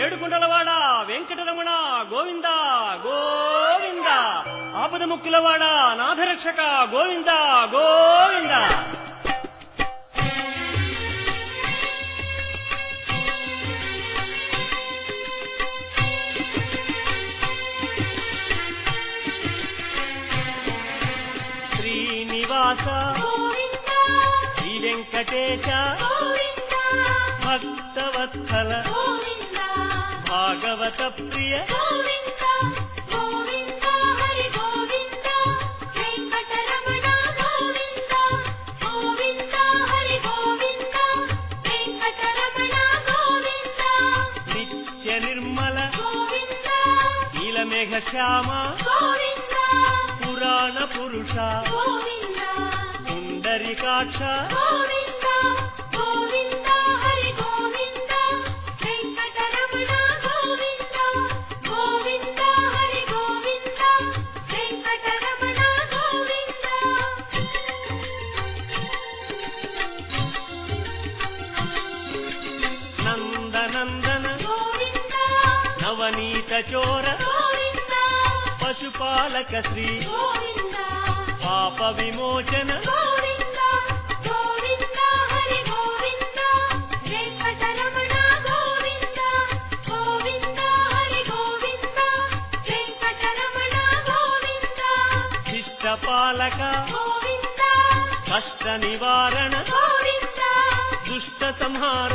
ఏడుకుండలవాడ వెంకటరమణ గోవింద గోవింద. ఆపద ముక్కులవాడ నాథరక్షక గోవింద గోవింద. శ్రీనివాస శ్రీ వెంకటేశ గోవింద. భక్తవత్సల వెంకటరమణ గోవింద నిత్య నిర్మల నీలమేఘ శ్యామ పురాణ పురుష పుండరికాక్ష గోవింద నవనీత చోర పశుపాలక శ్రీ పాప విమోచన గోవింద కష్ట నివారణ దుష్ట సంహార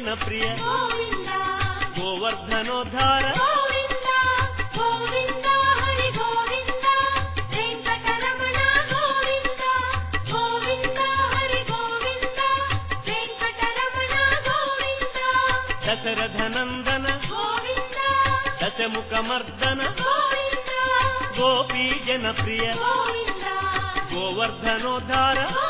గోవింద వెంకటరమణ గోవింద. దశరథనందన. దశముఖమర్దన. గోవింద. గోపీ జనప్రియ గోవింద. గోవర్ధనోద్ధార.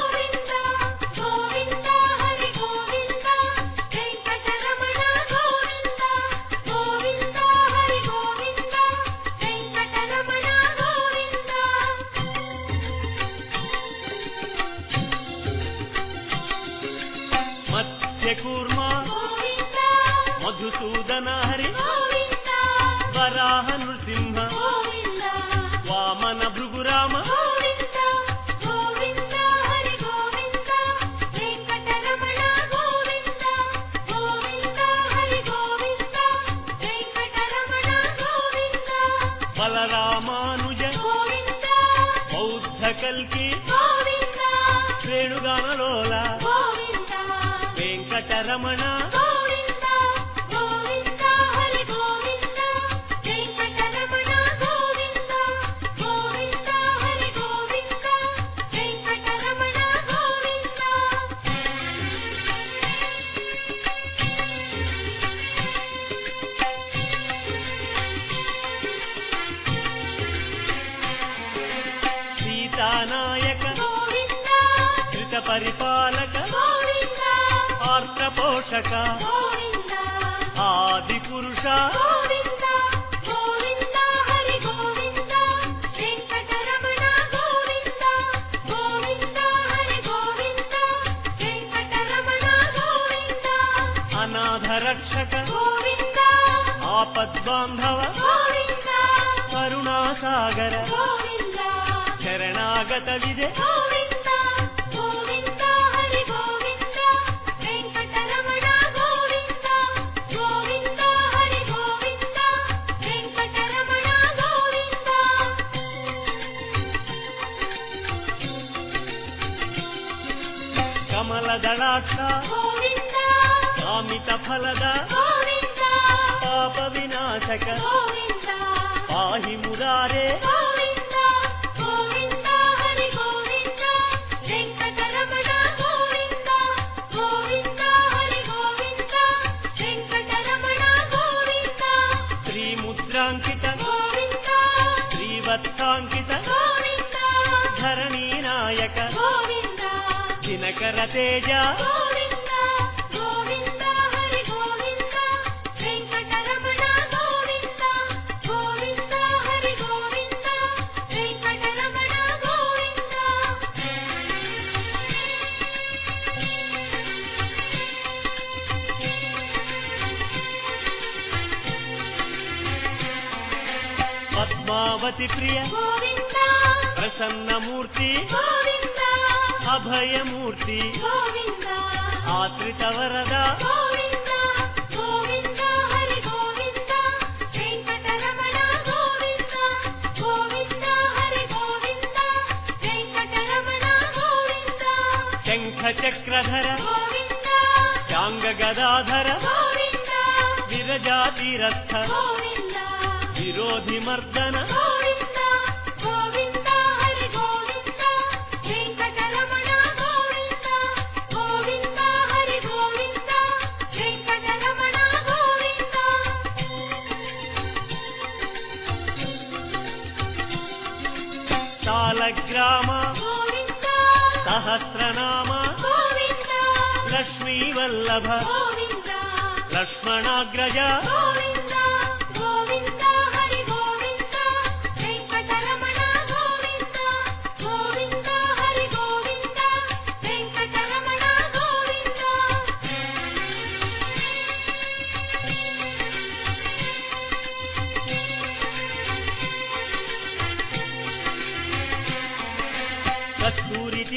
మధుసూదన హరి వరాహ నృసింహ వామన భృగురామ బలరామానుజ బౌద్ధ కల్కి గోవింద వెంకటరమణ పరిపాలక ఆర్త పోషక ఆది పురుష గోవింద గోవింద హరి గోవింద వెంకటరమణ ఫలదళాక్ష కామిత ఫలద పాప వినాశక పాహి మురారే ంకిత శ్రీవత్సాంకిత ధరణీనాయక గోవింద శంకర తేజ. పద్మావతి ప్రియ ప్రసన్నమూర్తి గోవింద అభయమూర్తి ఆశ్రితవరద శంఖ చక్రధర శాంగ గదాధర విరజాతిరస్థ. విరోధిమర్దన. शालग्राम सहस्रनाम लक्ष्मीवल्लभ लक्ष्मणाग्रजा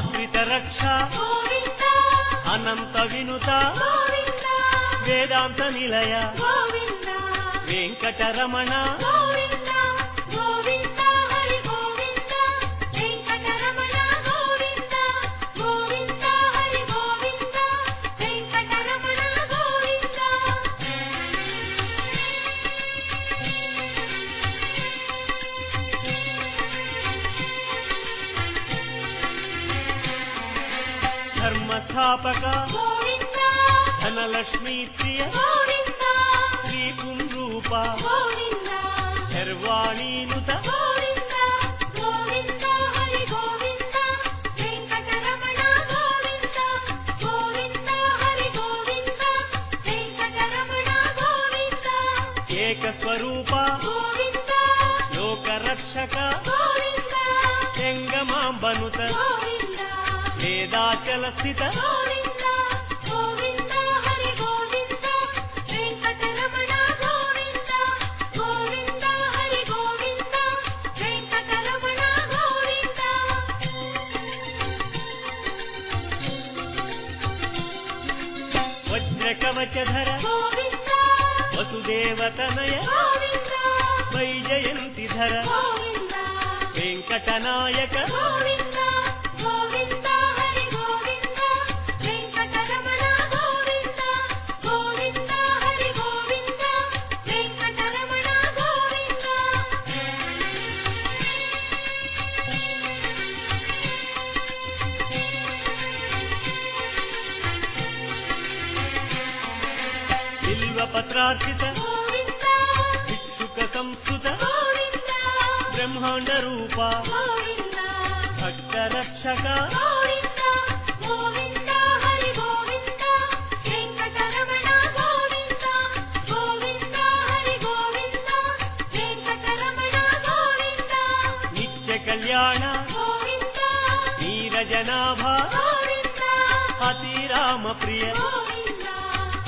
ఆశ్రిత రక్ష. అనంత వినుత. వేదాంత నిలయ. వెంకటరమణ. స్థాపక. ధనలక్ష్మీ ప్రియ. శ్రీ పుంరూప. శర్వాణీనుత ఏకస్వరూప. లోకరక్షక. చెంగమాంబనుత लीलाचल स्थित वज्रकवचधर वसुदेवतनय वैजयन्तिधर वेङ्कटनायक బిల్వపత్రార్చిత భిక్షుక సంస్కృత బ్రహ్మాండ రూప భక్త రక్షక కళ్యాణ నీరజనాభా అతి రామ ప్రియ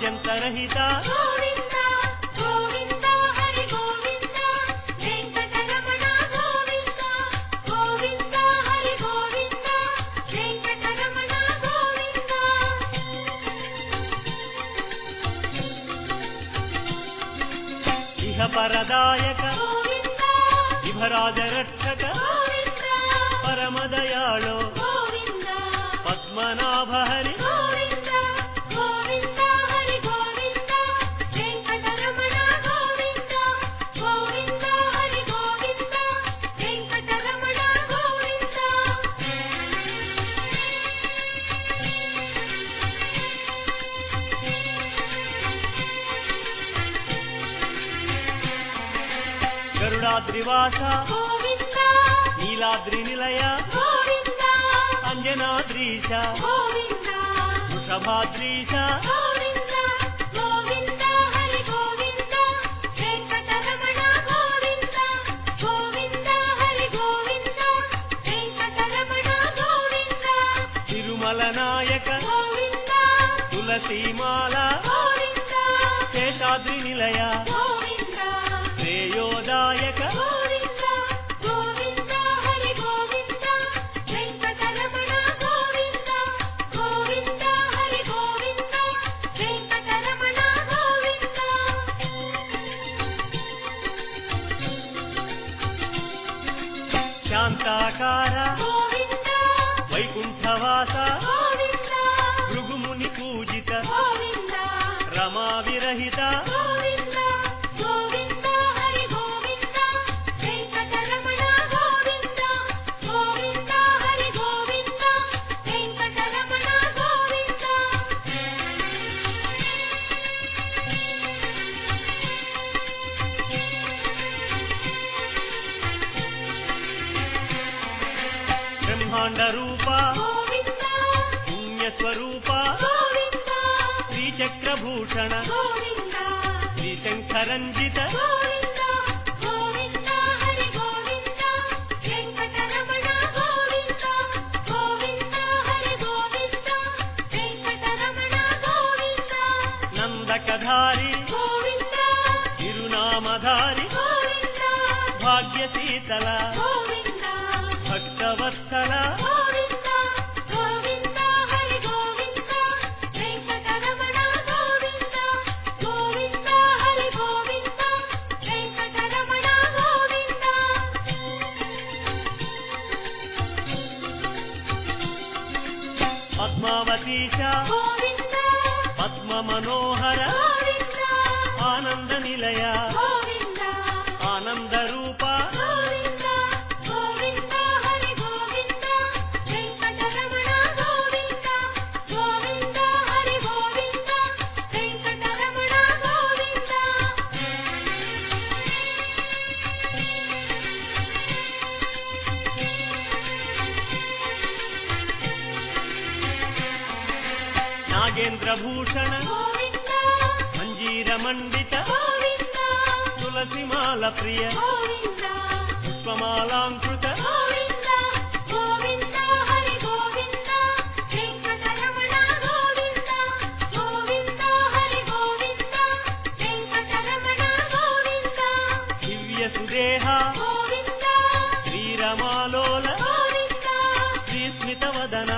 ఆద్యంతరహిత పరదాయక విభరాజరక్షక పరమదయాళో పద్మనాభ హరి గరుడాద్రివాస నీలాద్రి నిలయ అంజనాద్రీశాద్రీశ వృషభాద్రీశ శేషాద్రి నిలయా sky. దండరూప పుణ్యస్వరూప శ్రీచక్రభూషణ శ్రీశంకరంజిత నందకధారి తిరునామధారి భాగ్యశీతల ಭಕ್ತವತ್ಸಲ నాగేంద్రభూషణ మంజీరమండిత తులసిమాల ప్రియ పుష్పమాలాంకృత దివ్య శ్రీరమాలోల శ్రీస్మిత వదనా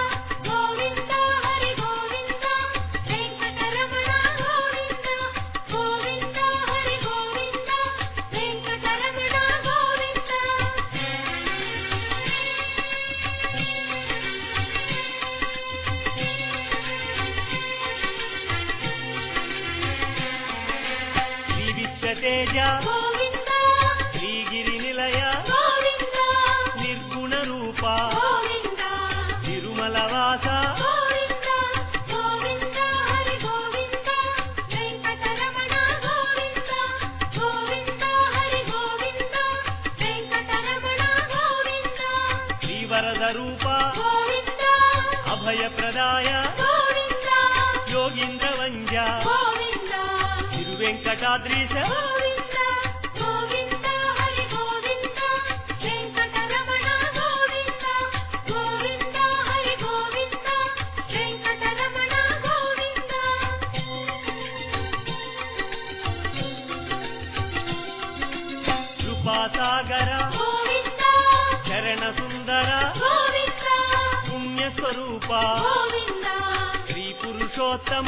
నిత్య శ్రీగిరి నిలయ నిర్గుణ రూప తిరుమల వాస వరద రూప అభయప్రదాయ యోగింద్ర వంజ తిరువెంకటాద్రీశ సాగర చరణ సుందర పుణ్య శ్రీ పురుషోత్తమ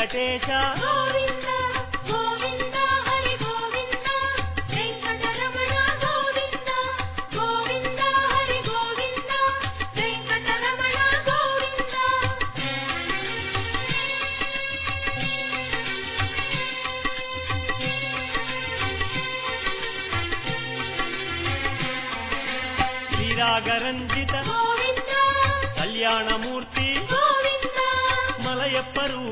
Ya te.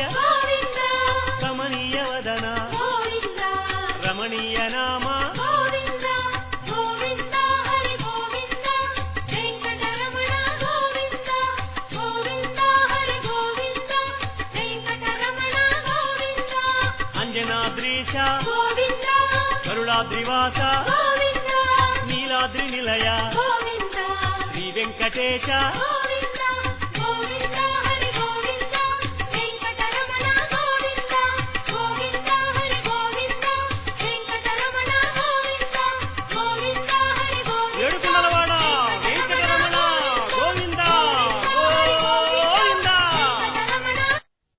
గౌరీయ కమనీయ రమణీయ నామా. అంజనాద్రీశ. నీలాద్రి నిలయ. శ్రీ వెంకటేశ.